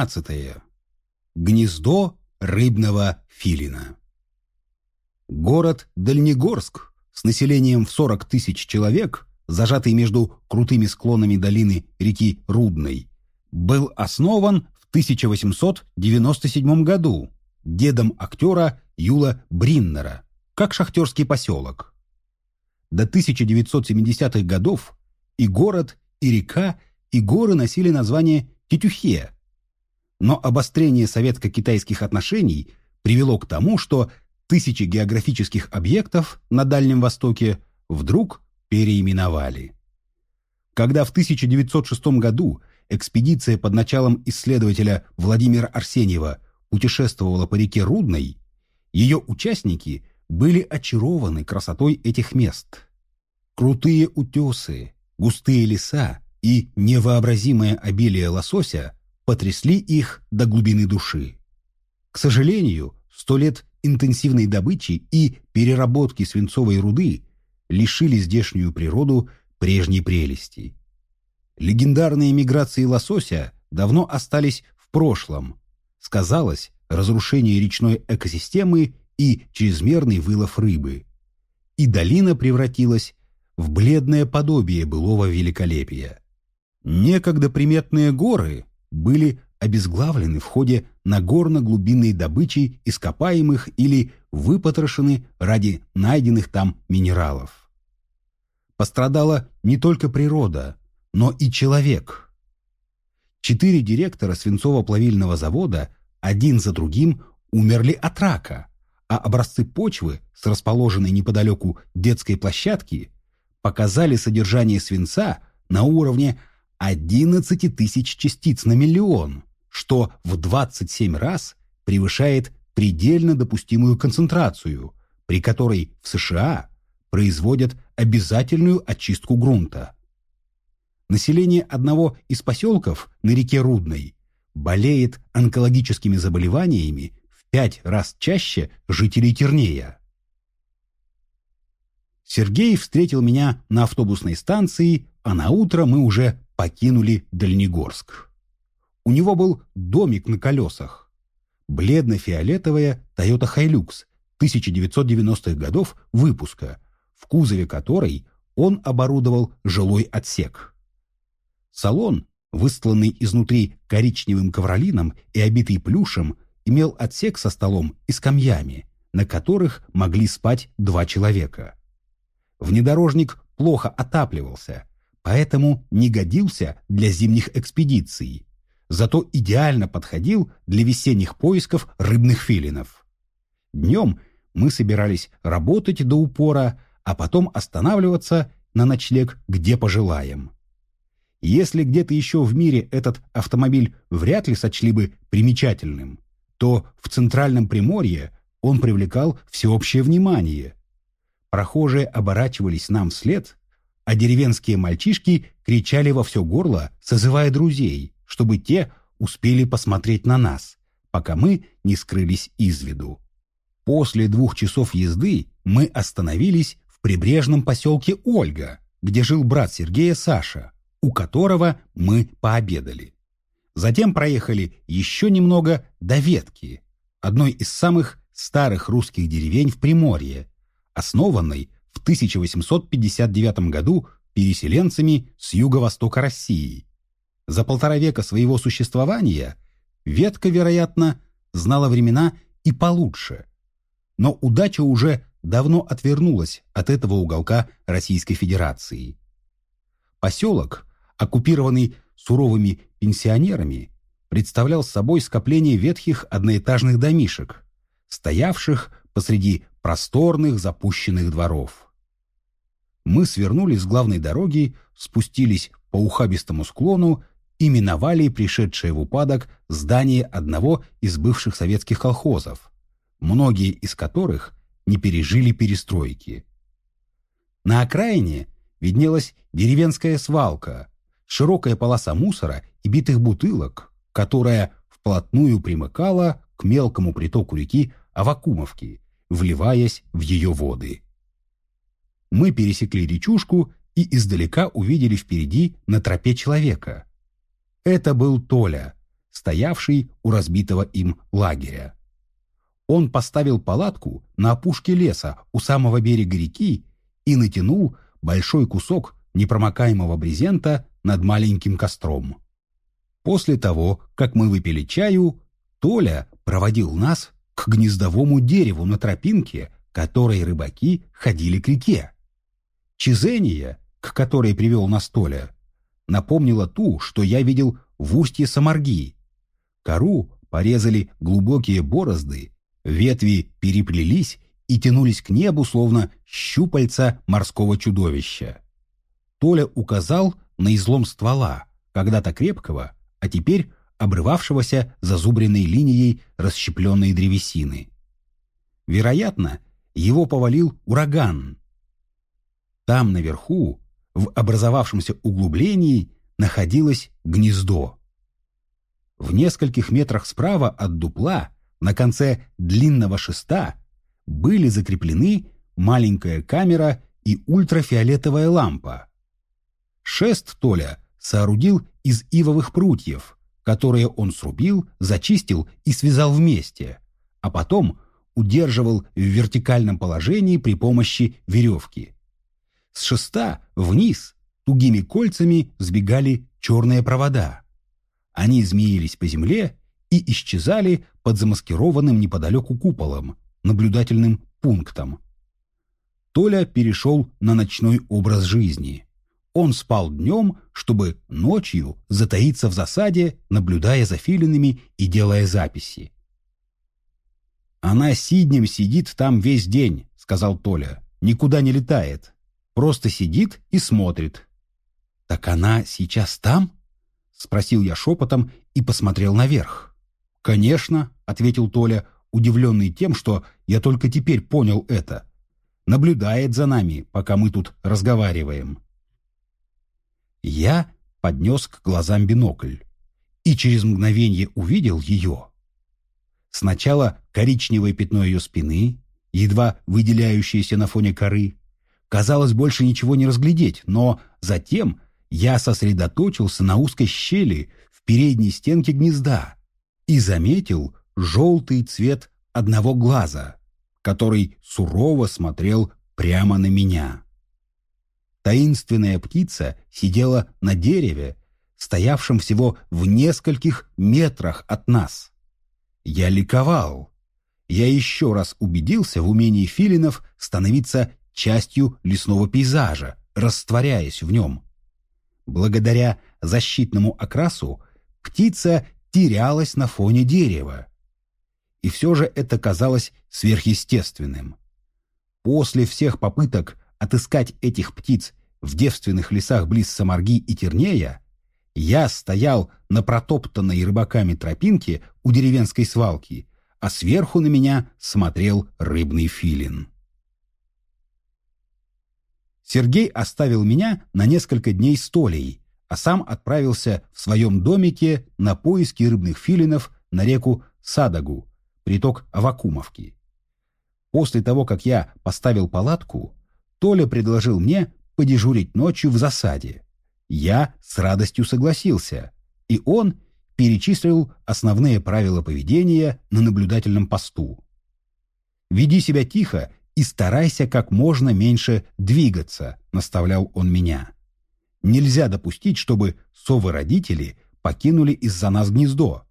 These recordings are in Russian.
Двенадцатое. Гнездо рыбного филина. Город Дальнегорск с населением в 40 тысяч человек, зажатый между крутыми склонами долины реки Рудной, был основан в 1897 году дедом актера Юла Бриннера, как шахтерский поселок. До 1970-х годов и город, и река, и горы носили название Тетюхе. Но обострение советско-китайских отношений привело к тому, что тысячи географических объектов на Дальнем Востоке вдруг переименовали. Когда в 1906 году экспедиция под началом исследователя Владимира Арсеньева путешествовала по реке Рудной, ее участники были очарованы красотой этих мест. Крутые утесы, густые леса и невообразимое обилие лосося потрясли их до глубины души. К сожалению, сто лет интенсивной добычи и переработки свинцовой руды лишили здешнюю природу прежней прелести. Легендарные миграции лосося давно остались в прошлом. Сказалось разрушение речной экосистемы и чрезмерный вылов рыбы. И долина превратилась в бледное подобие былого великолепия. Некогда приметные горы были обезглавлены в ходе нагорно-глубинной добычи ископаемых или выпотрошены ради найденных там минералов. Пострадала не только природа, но и человек. Четыре директора свинцово-плавильного завода один за другим умерли от рака, а образцы почвы с расположенной неподалеку детской площадки показали содержание свинца на уровне 11 тысяч частиц на миллион, что в 27 раз превышает предельно допустимую концентрацию, при которой в США производят обязательную очистку грунта. Население одного из поселков на реке Рудной болеет онкологическими заболеваниями в пять раз чаще жителей Тернея. Сергей встретил меня на автобусной станции, а на утро мы уже покинули Дальнегорск. У него был домик на колесах. Бледно-фиолетовая Toyota Hilux 1990-х годов выпуска, в кузове которой он оборудовал жилой отсек. Салон, выстланный изнутри коричневым ковролином и обитый плюшем, имел отсек со столом и скамьями, на которых могли спать два человека. Внедорожник плохо отапливался, поэтому не годился для зимних экспедиций, зато идеально подходил для весенних поисков рыбных филинов. Днем мы собирались работать до упора, а потом останавливаться на ночлег где пожелаем. Если где-то еще в мире этот автомобиль вряд ли сочли бы примечательным, то в Центральном Приморье он привлекал всеобщее внимание – Прохожие оборачивались нам вслед, а деревенские мальчишки кричали во все горло, созывая друзей, чтобы те успели посмотреть на нас, пока мы не скрылись из виду. После двух часов езды мы остановились в прибрежном поселке Ольга, где жил брат Сергея Саша, у которого мы пообедали. Затем проехали еще немного до Ветки, одной из самых старых русских деревень в Приморье, основанной в 1859 году переселенцами с юго-востока России. За полтора века своего существования ветка, вероятно, знала времена и получше. Но удача уже давно отвернулась от этого уголка Российской Федерации. Поселок, оккупированный суровыми пенсионерами, представлял собой скопление ветхих одноэтажных домишек, стоявших посреди просторных запущенных дворов. Мы свернули с главной дороги, спустились по ухабистому склону и миновали пришедшее в упадок здание одного из бывших советских колхозов, многие из которых не пережили перестройки. На окраине виднелась деревенская свалка, широкая полоса мусора и битых бутылок, которая вплотную примыкала к мелкому притоку реки Авакумовки, вливаясь в ее воды. Мы пересекли речушку и издалека увидели впереди на тропе человека. Это был Толя, стоявший у разбитого им лагеря. Он поставил палатку на опушке леса у самого берега реки и натянул большой кусок непромокаемого брезента над маленьким костром. После того, как мы выпили чаю, Толя проводил нас к гнездовому дереву на тропинке, которой рыбаки ходили к реке. Чизения, к которой привел нас Толя, напомнила ту, что я видел в устье Самарги. Кору порезали глубокие борозды, ветви переплелись и тянулись к небу, словно щупальца морского чудовища. Толя указал на излом ствола, когда-то крепкого, а теперь обрывавшегося зазубренной линией расщепленной древесины. Вероятно, его повалил ураган. Там наверху, в образовавшемся углублении, находилось гнездо. В нескольких метрах справа от дупла, на конце длинного шеста, были закреплены маленькая камера и ультрафиолетовая лампа. Шест Толя соорудил из ивовых прутьев, которые он срубил, зачистил и связал вместе, а потом удерживал в вертикальном положении при помощи веревки. С шеста вниз тугими кольцами сбегали черные провода. Они змеились по земле и исчезали под замаскированным неподалеку куполом, наблюдательным пунктом. Толя перешел на ночной образ жизни – он спал днем, чтобы ночью затаиться в засаде, наблюдая за филинами и делая записи. «Она сиднем сидит там весь день», — сказал Толя. «Никуда не летает. Просто сидит и смотрит». «Так она сейчас там?» — спросил я шепотом и посмотрел наверх. «Конечно», — ответил Толя, удивленный тем, что я только теперь понял это. «Наблюдает за нами, пока мы тут разговариваем». Я поднес к глазам бинокль и через мгновение увидел ее. Сначала коричневое пятно ее спины, едва выделяющееся на фоне коры. Казалось, больше ничего не разглядеть, но затем я сосредоточился на узкой щели в передней стенке гнезда и заметил желтый цвет одного глаза, который сурово смотрел прямо на меня. Таинственная птица сидела на дереве, стоявшем всего в нескольких метрах от нас. Я ликовал. Я еще раз убедился в умении филинов становиться частью лесного пейзажа, растворяясь в нем. Благодаря защитному окрасу птица терялась на фоне дерева. И все же это казалось сверхъестественным. После всех попыток отыскать этих птиц в девственных лесах близ Самарги и Тернея, я стоял на протоптанной рыбаками тропинке у деревенской свалки, а сверху на меня смотрел рыбный филин. Сергей оставил меня на несколько дней с Толей, а сам отправился в своем домике на поиски рыбных филинов на реку Садагу, приток Авакумовки. После того, как я поставил палатку, Толя предложил мне подежурить ночью в засаде. Я с радостью согласился, и он перечислил основные правила поведения на наблюдательном посту. «Веди себя тихо и старайся как можно меньше двигаться», — наставлял он меня. «Нельзя допустить, чтобы совы-родители покинули из-за нас гнездо.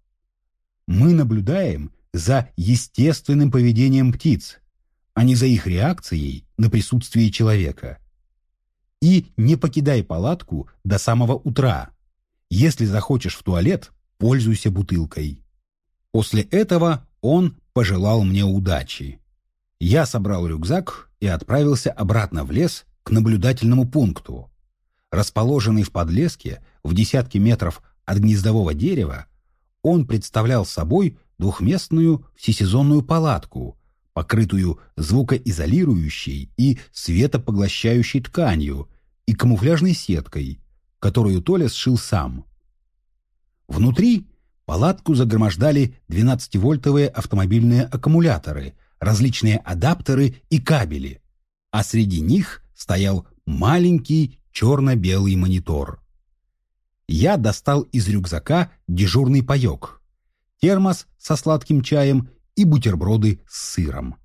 Мы наблюдаем за естественным поведением птиц, а не за их реакцией на присутствие человека. И не покидай палатку до самого утра. Если захочешь в туалет, пользуйся бутылкой. После этого он пожелал мне удачи. Я собрал рюкзак и отправился обратно в лес к наблюдательному пункту. Расположенный в подлеске в десятки метров от гнездового дерева, он представлял собой двухместную всесезонную палатку покрытую звукоизолирующей и светопоглощающей тканью и камуфляжной сеткой, которую Толя сшил сам. Внутри палатку загромождали 12-вольтовые автомобильные аккумуляторы, различные адаптеры и кабели, а среди них стоял маленький черно-белый монитор. я достал из рюкзака дежурный паек, термос со сладким чаем и бутерброды с сыром.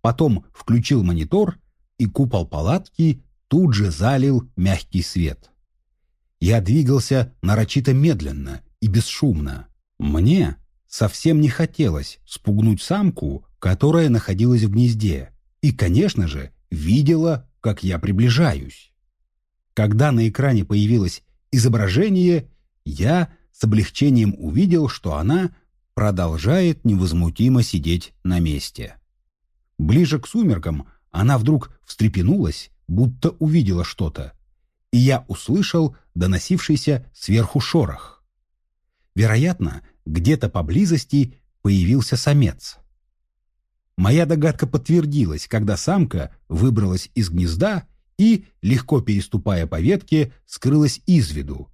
Потом включил монитор, и купол палатки тут же залил мягкий свет. Я двигался нарочито медленно и бесшумно. Мне совсем не хотелось спугнуть самку, которая находилась в гнезде, и, конечно же, видела, как я приближаюсь. Когда на экране появилось изображение, я с облегчением увидел, что она продолжает невозмутимо сидеть на месте. Ближе к сумеркам она вдруг встрепенулась, будто увидела что-то, и я услышал доносившийся сверху шорох. Вероятно, где-то поблизости появился самец. Моя догадка подтвердилась, когда самка выбралась из гнезда и, легко переступая по ветке, скрылась из виду,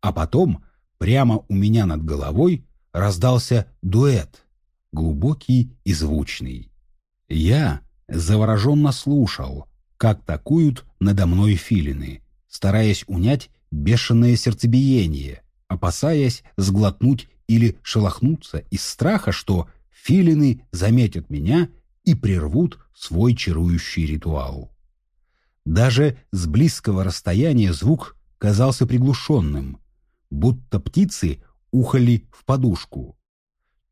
а потом прямо у меня над головой раздался дуэт, глубокий и звучный. Я завороженно слушал, как такуют надо мной филины, стараясь унять бешеное сердцебиение, опасаясь сглотнуть или шелохнуться из страха, что филины заметят меня и прервут свой чарующий ритуал. Даже с близкого расстояния звук казался приглушенным, будто птицы ухали в подушку.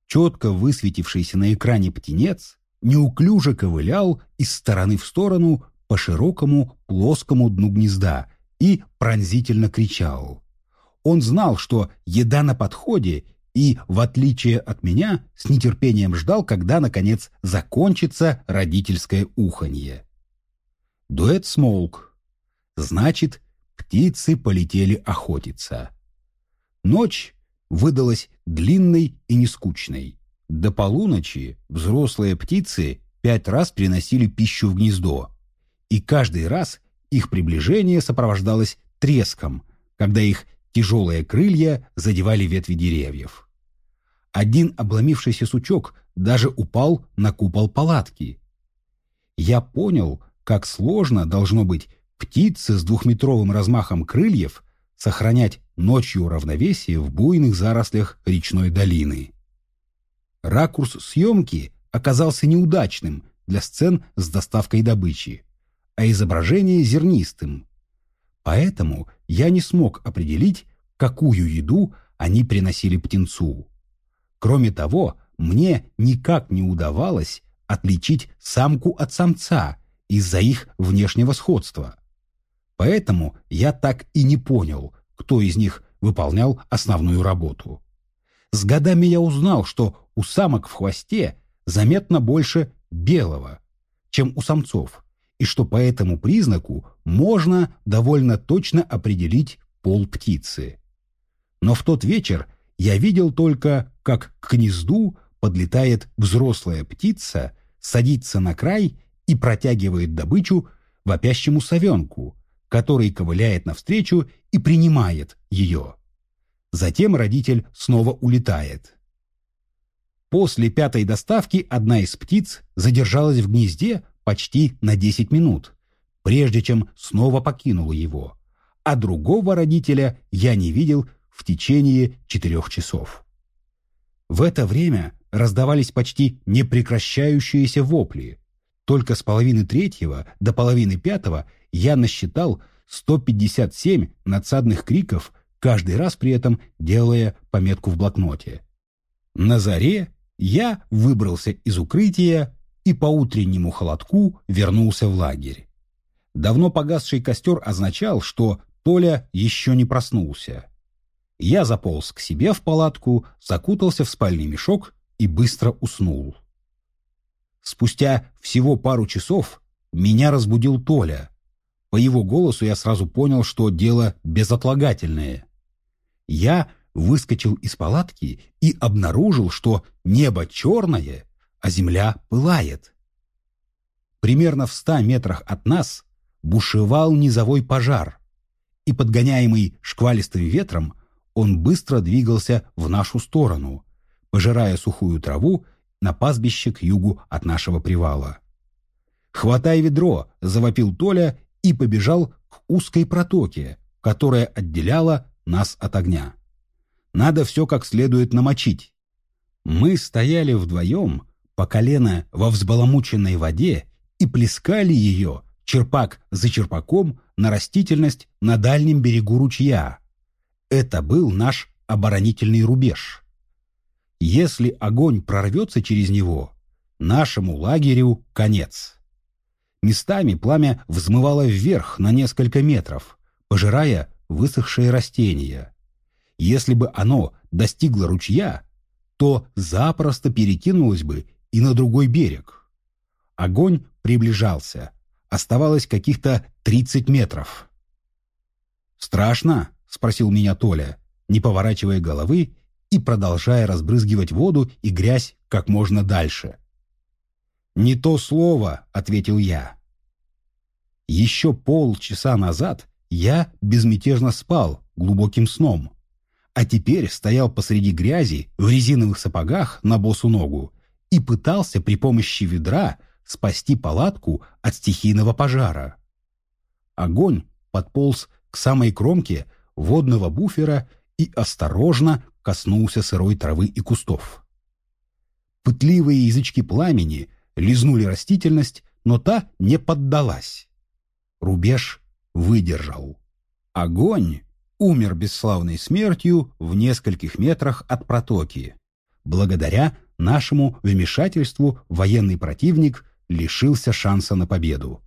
Четко высветившийся на экране птенец неуклюже ковылял из стороны в сторону по широкому плоскому дну гнезда и пронзительно кричал. Он знал, что еда на подходе, и, в отличие от меня, с нетерпением ждал, когда, наконец, закончится родительское уханье. Дуэт смолк. Значит, птицы полетели охотиться. Ночь выдалась длинной и нескучной. До полуночи взрослые птицы пять раз приносили пищу в гнездо, и каждый раз их приближение сопровождалось треском, когда их тяжелые крылья задевали ветви деревьев. Один обломившийся сучок даже упал на купол палатки. Я понял, как сложно должно быть птице с двухметровым размахом крыльев сохранять ночью равновесие в буйных зарослях речной долины. Ракурс съемки оказался неудачным для сцен с доставкой добычи, а изображение зернистым. Поэтому я не смог определить, какую еду они приносили птенцу. Кроме того, мне никак не удавалось отличить самку от самца из-за их внешнего сходства. Поэтому я так и не понял, кто из них выполнял основную работу. С годами я узнал, что у самок в хвосте заметно больше белого, чем у самцов, и что по этому признаку можно довольно точно определить пол птицы. Но в тот вечер я видел только, как к гнезду подлетает взрослая птица, садится на край и протягивает добычу вопящему совенку, который ковыляет навстречу и принимает ее. Затем родитель снова улетает. После пятой доставки одна из птиц задержалась в гнезде почти на 10 минут, прежде чем снова покинула его, а другого родителя я не видел в течение четырех часов. В это время раздавались почти непрекращающиеся вопли. Только с половины третьего до половины пятого я насчитал 157 надсадных криков, каждый раз при этом делая пометку в блокноте. На заре я выбрался из укрытия и по утреннему холодку вернулся в лагерь. Давно погасший костер означал, что Толя еще не проснулся. Я заполз к себе в палатку, закутался в спальный мешок и быстро уснул. Спустя всего пару часов меня разбудил Толя. По его голосу я сразу понял, что дело безотлагательное. Я выскочил из палатки и обнаружил, что небо черное, а земля пылает. Примерно в ста метрах от нас бушевал низовой пожар, и, подгоняемый шквалистым ветром, он быстро двигался в нашу сторону, пожирая сухую траву на пастбище к югу от нашего привала. «Хватай ведро!» — завопил Толя и побежал к узкой протоке, которая отделяла нас от огня. Надо все как следует намочить. Мы стояли вдвоем, по колено во взбаламученной воде, и плескали ее, черпак за черпаком, на растительность на дальнем берегу ручья. Это был наш оборонительный рубеж. Если огонь прорвется через него, нашему лагерю конец. Местами пламя взмывало вверх на несколько метров, пожирая высохшие растения. Если бы оно достигло ручья, то запросто перекинулось бы и на другой берег. Огонь приближался. Оставалось каких-то тридцать метров. «Страшно?» — спросил меня Толя, не поворачивая головы и продолжая разбрызгивать воду и грязь как можно дальше. «Не то слово», — ответил я. Еще полчаса назад я безмятежно спал глубоким сном, а теперь стоял посреди грязи в резиновых сапогах на босу ногу и пытался при помощи ведра спасти палатку от стихийного пожара. Огонь подполз к самой кромке водного буфера и осторожно коснулся сырой травы и кустов. Пытливые язычки пламени лизнули растительность, но та не поддалась. Рубеж выдержал. Огонь умер бесславной смертью в нескольких метрах от протоки. Благодаря нашему вмешательству военный противник лишился шанса на победу.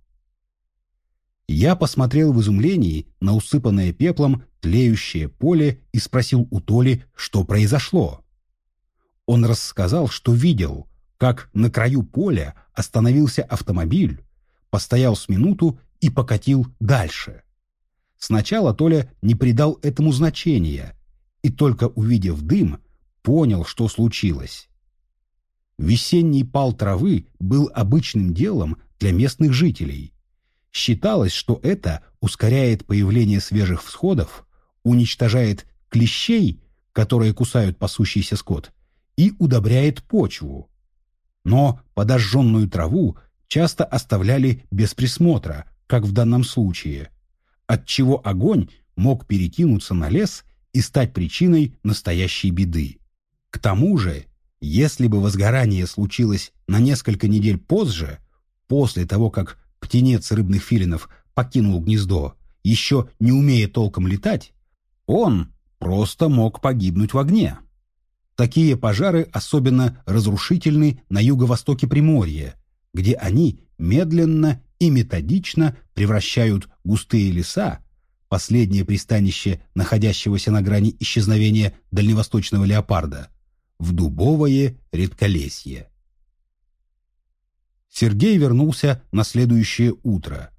Я посмотрел в изумлении на усыпанное пеплом тлеющее поле и спросил у Толи, что произошло. Он рассказал, что видел, как на краю поля остановился автомобиль, постоял с минуту и покатил дальше. Сначала Толя не придал этому значения и только увидев дым, понял, что случилось. Весенний пал травы был обычным делом для местных жителей. Считалось, что это ускоряет появление свежих всходов, уничтожает клещей, которые кусают пасущийся скот, и удобряет почву. Но подожженную траву часто оставляли без присмотра, как в данном случае, отчего огонь мог перекинуться на лес и стать причиной настоящей беды. К тому же, если бы возгорание случилось на несколько недель позже, после того, как птенец рыбных филинов покинул гнездо, еще не умея толком летать, он просто мог погибнуть в огне. Такие пожары особенно разрушительны на юго-востоке Приморья, где они медленно и методично превращают густые леса, последнее пристанище находящегося на грани исчезновения дальневосточного леопарда, в дубовое редколесье. Сергей вернулся на следующее утро.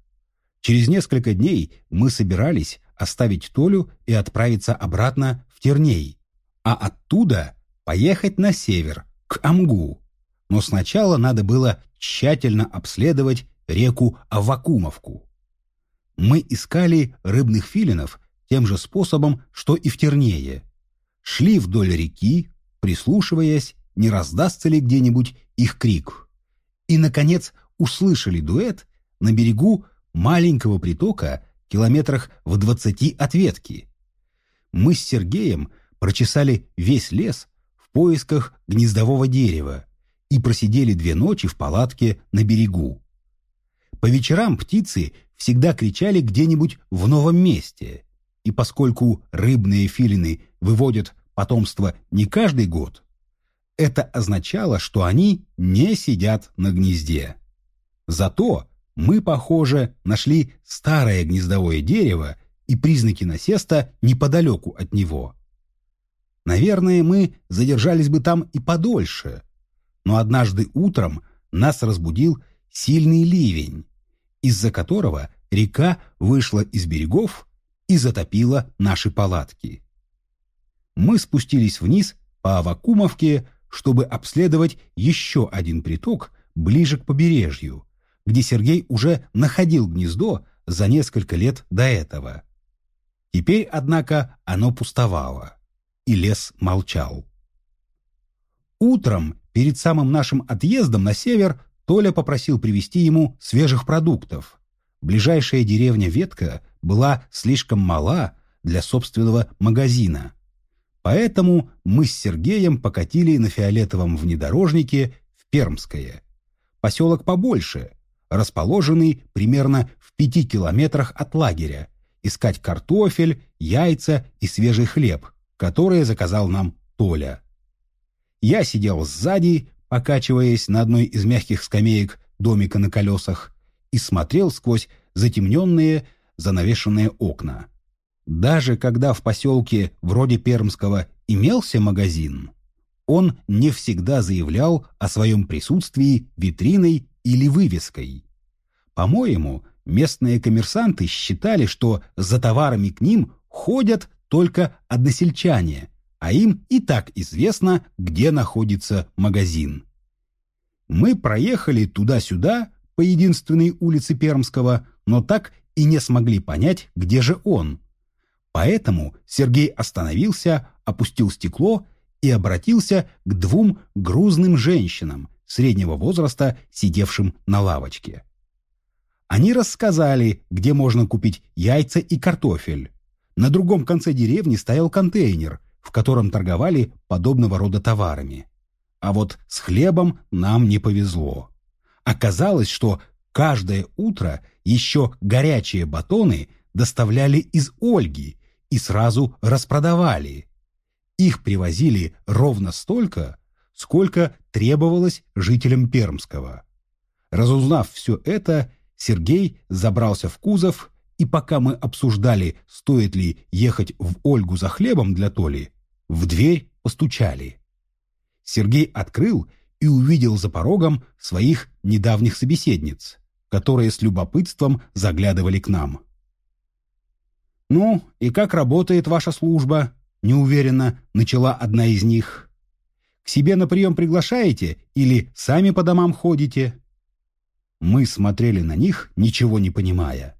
Через несколько дней мы собирались оставить Толю и отправиться обратно в Терней, а оттуда поехать на север, к Амгу. Но сначала надо было тщательно обследовать реку Аввакумовку. Мы искали рыбных филинов тем же способом, что и в Тернее. Шли вдоль реки, прислушиваясь, не раздастся ли где-нибудь их крик. И, наконец, услышали дуэт на берегу маленького притока километрах в двадцати от ветки. Мы с Сергеем прочесали весь лес поисках гнездового дерева и просидели две ночи в палатке на берегу. По вечерам птицы всегда кричали где-нибудь в новом месте, и поскольку рыбные филины выводят потомство не каждый год, это означало, что они не сидят на гнезде. Зато мы, похоже, нашли старое гнездовое дерево и признаки насеста неподалеку от него. Наверное, мы задержались бы там и подольше, но однажды утром нас разбудил сильный ливень, из-за которого река вышла из берегов и затопила наши палатки. Мы спустились вниз по Авакумовке, чтобы обследовать еще один приток ближе к побережью, где Сергей уже находил гнездо за несколько лет до этого. Теперь, однако, оно пустовало, и лес молчал. Утром, перед самым нашим отъездом на север, Толя попросил привезти ему свежих продуктов. Ближайшая деревня Ветка была слишком мала для собственного магазина. Поэтому мы с Сергеем покатили на фиолетовом внедорожнике в Пермское. Поселок побольше, расположенный примерно в пяти километрах от лагеря, искать картофель, яйца и свежий хлеб, которые заказал нам Толя. Я сидел сзади, покачиваясь на одной из мягких скамеек домика на колесах, и смотрел сквозь затемненные, занавешенные окна. Даже когда в поселке вроде Пермского имелся магазин, он не всегда заявлял о своем присутствии витриной или вывеской. По-моему, местные коммерсанты считали, что за товарами к ним ходят только односельчане, а им и так известно, где находится магазин. Мы проехали туда-сюда по единственной улице Пермского, но так и не смогли понять, где же он. Поэтому Сергей остановился, опустил стекло и обратился к двум грузным женщинам среднего возраста, сидевшим на лавочке. Они рассказали, где можно купить яйца и картофель. На другом конце деревни стоял контейнер, в котором торговали подобного рода товарами. А вот с хлебом нам не повезло. Оказалось, что каждое утро еще горячие батоны доставляли из Ольги и сразу распродавали. Их привозили ровно столько, сколько требовалось жителям Пермского. Разузнав все это, Сергей забрался в кузов, и пока мы обсуждали, стоит ли ехать в Ольгу за хлебом для Толи, в дверь постучали. Сергей открыл и увидел за порогом своих недавних собеседниц, которые с любопытством заглядывали к нам. «Ну, и как работает ваша служба?» — неуверенно начала одна из них. «К себе на прием приглашаете или сами по домам ходите?» Мы смотрели на них, ничего не понимая.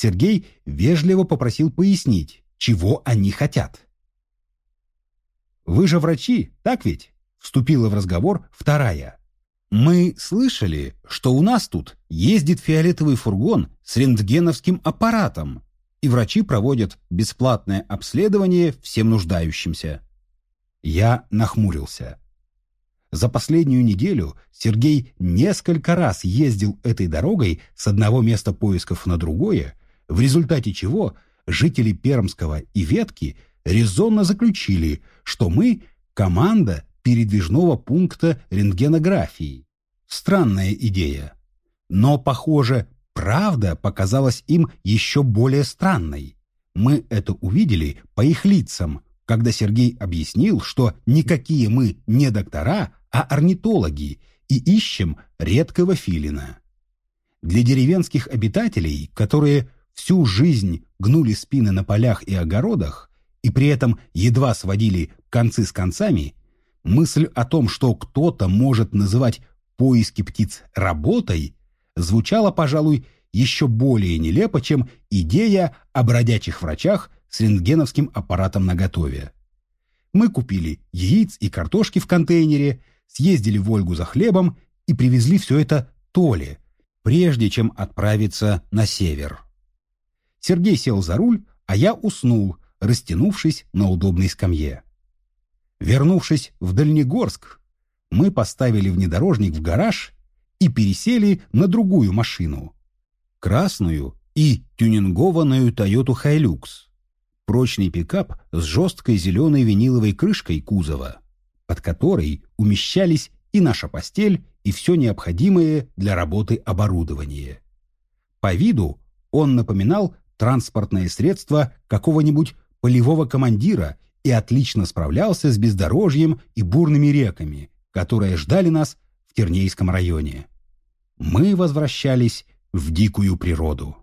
Сергей вежливо попросил пояснить, чего они хотят. «Вы же врачи, так ведь?» — вступила в разговор вторая. «Мы слышали, что у нас тут ездит фиолетовый фургон с рентгеновским аппаратом, и врачи проводят бесплатное обследование всем нуждающимся». Я нахмурился. За последнюю неделю Сергей несколько раз ездил этой дорогой с одного места поисков на другое, в результате чего жители Пермского и Ветки резонно заключили, что мы – команда передвижного пункта рентгенографии. Странная идея. Но, похоже, правда показалась им еще более странной. Мы это увидели по их лицам, когда Сергей объяснил, что никакие мы не доктора, а орнитологи, и ищем редкого филина. Для деревенских обитателей, которые всю жизнь гнули спины на полях и огородах и при этом едва сводили концы с концами, мысль о том, что кто-то может называть поиски птиц работой, звучала, пожалуй, еще более нелепо, чем идея о бродячих врачах с рентгеновским аппаратом наготове. Мы купили яиц и картошки в контейнере, съездили в Ольгу за хлебом и привезли все это Толе, прежде чем отправиться на север. Сергей сел за руль, а я уснул, растянувшись на удобной скамье. Вернувшись в Дальнегорск, мы поставили внедорожник в гараж и пересели на другую машину. Красную и тюнингованную Toyota Hilux. Прочный пикап с жесткой зеленой виниловой крышкой кузова, под которой умещались и наша постель, и все необходимое для работы оборудование. По виду он напоминал транспортное средство какого-нибудь полевого командира и отлично справлялся с бездорожьем и бурными реками, которые ждали нас в Тернейском районе. Мы возвращались в дикую природу.